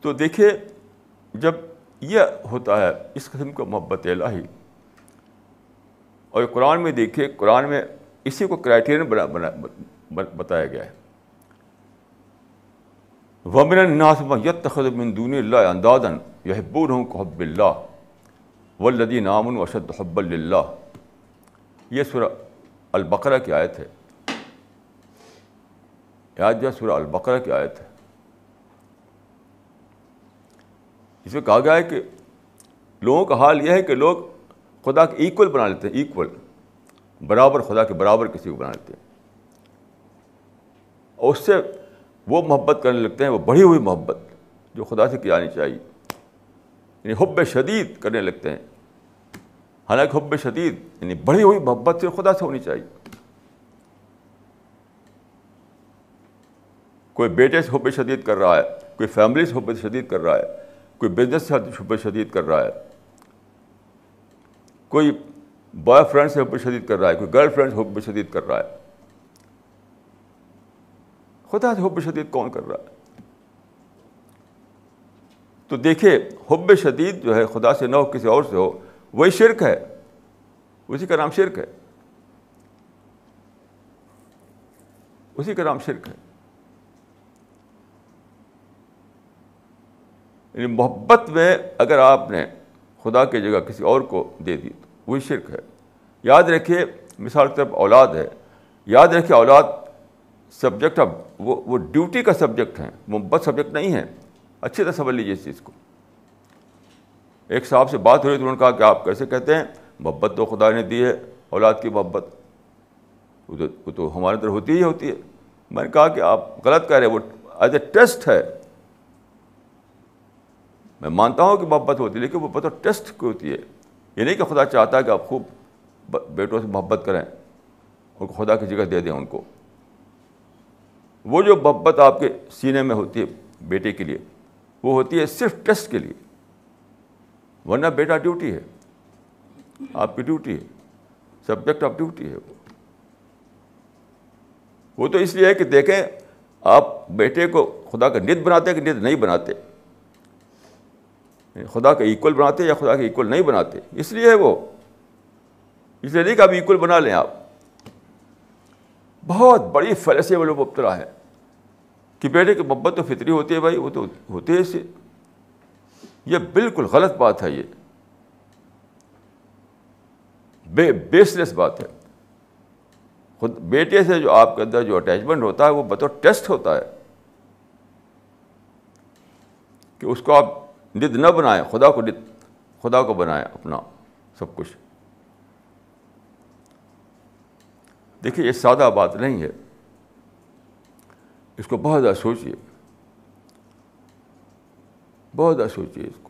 تو دیکھیے، جب یہ ہوتا ہے، اس قسم کا محبت الہی۔ اور قرآن میں دیکھیے، قرآن میں اسی کو کرائٹیرین بنا بنا بتایا گیا ہے۔ ومن الناس یت من دون اللہ اندازن یحبون ہوں حب اللہ ولدی نامن وشد حب اللہ یہ سورہ البقرہ کی آیت ہے۔ یاد جو سورہ البقرہ کی آیت ہے۔ اس میں کہا گیا ہے کہ لوگوں کا حال یہ ہے کہ لوگ خدا کے ایکول بنا لیتے ہیں ایکول برابر خدا کے برابر کسی کو بنا لیتے ہیں۔ اور اس سے وہ محبت کرنے لگتے ہیں، وہ بڑھی ہوئی محبت جو خدا سے کی جانی چاہیے۔ یعنی حب شدید کرنے لگتے ہیں۔ حالانکہ حب شدید یعنی بڑھی ہوئی محبت سے خدا سے ہونی چاہیے۔ کوئی بیٹے سے حب شدید کر رہا ہے، کوئی فیملی سے حب شدید کر رہا ہے کوئی بزنس سے حب شدید کر رہا ہے۔ کوئی بوائے فرینڈ سے حب شدید کر رہا ہے، کوئی گرل فرینڈ سے حب شدید کر رہا ہے۔ خدا سے حب شدید کون کر رہا ہے؟ تو دیکھیے، حب شدید جو ہے، خدا سے نہ ہو، کسی اور سے ہو، وہی شرک ہے۔ اسی کا نام شرک ہے۔ اسی کا نام شرک ہے۔ یعنی محبت میں اگر آپ نے خدا کی جگہ کسی اور کو دے دی تو وہی شرک ہے۔ یاد رکھیے، مثال طرف اولاد ہے۔ یاد رکھیے، اولاد سبجیکٹ اب وہ وہ ڈیوٹی کا سبجیکٹ ہے، محبت سبجیکٹ نہیں ہے۔ اچھی طرح سمجھ لیجیے اس چیز کو۔ ایک صاحب سے بات ہوئی تو انہوں نے کہا کہ آپ کیسے کہتے ہیں؟ محبت تو خدا نے دی ہے، اولاد کی محبت۔ وہ تو ہمارے اندر ہوتی ہی ہوتی ہے۔ میں نے کہا کہ آپ غلط کہہ رہے ہیں، وہ ایز اے ٹیسٹ ہے۔ میں مانتا ہوں کہ محبت ہوتی ہے، لیکن وہ بطور ٹیسٹ کی ہوتی ہے۔ یہ نہیں کہ خدا چاہتا ہے کہ آپ خوب بیٹوں سے محبت کریں، ان کو خدا کی جگہ دے دیں ان کو۔ وہ جو محبت آپ کے سینے میں ہوتی ہے بیٹے کے لیے، وہ ہوتی ہے صرف ٹیسٹ کے لیے۔ ورنہ بیٹا ڈیوٹی ہے، آپ کی ڈیوٹی ہے، سبجیکٹ آف ڈیوٹی ہے۔ وہ وہ تو اس لیے ہے کہ دیکھیں، آپ بیٹے کو خدا کا ند بناتے ہیں کہ ند نہیں بناتے۔ خدا کا ایکول بناتے یا خدا کا ایکول نہیں بناتے؟ اس لیے ہے وہ۔ اس لیے نہیں کہ آپ ایکول بنا لیں آپ۔ بہت بڑی فلسے والے مبتلا ہے کہ بیٹے کی محبت تو فطری ہوتی ہے بھائی، وہ تو ہوتے ہے سے۔ یہ بالکل غلط بات ہے یہ۔ بے بیس لیس بات ہے۔ خود بیٹے سے جو آپ کے اندر جو اٹیچمنٹ ہوتا ہے، وہ بطور ٹیسٹ ہوتا ہے۔ کہ اس کو آپ ند نہ بنائیں خدا کو ند خدا کو بنائیں اپنا سب کچھ۔ دیکھیے، یہ سادہ بات نہیں ہے۔ اس کو بہت زیادہ سوچیے۔ بہت زیادہ سوچیے اس کو۔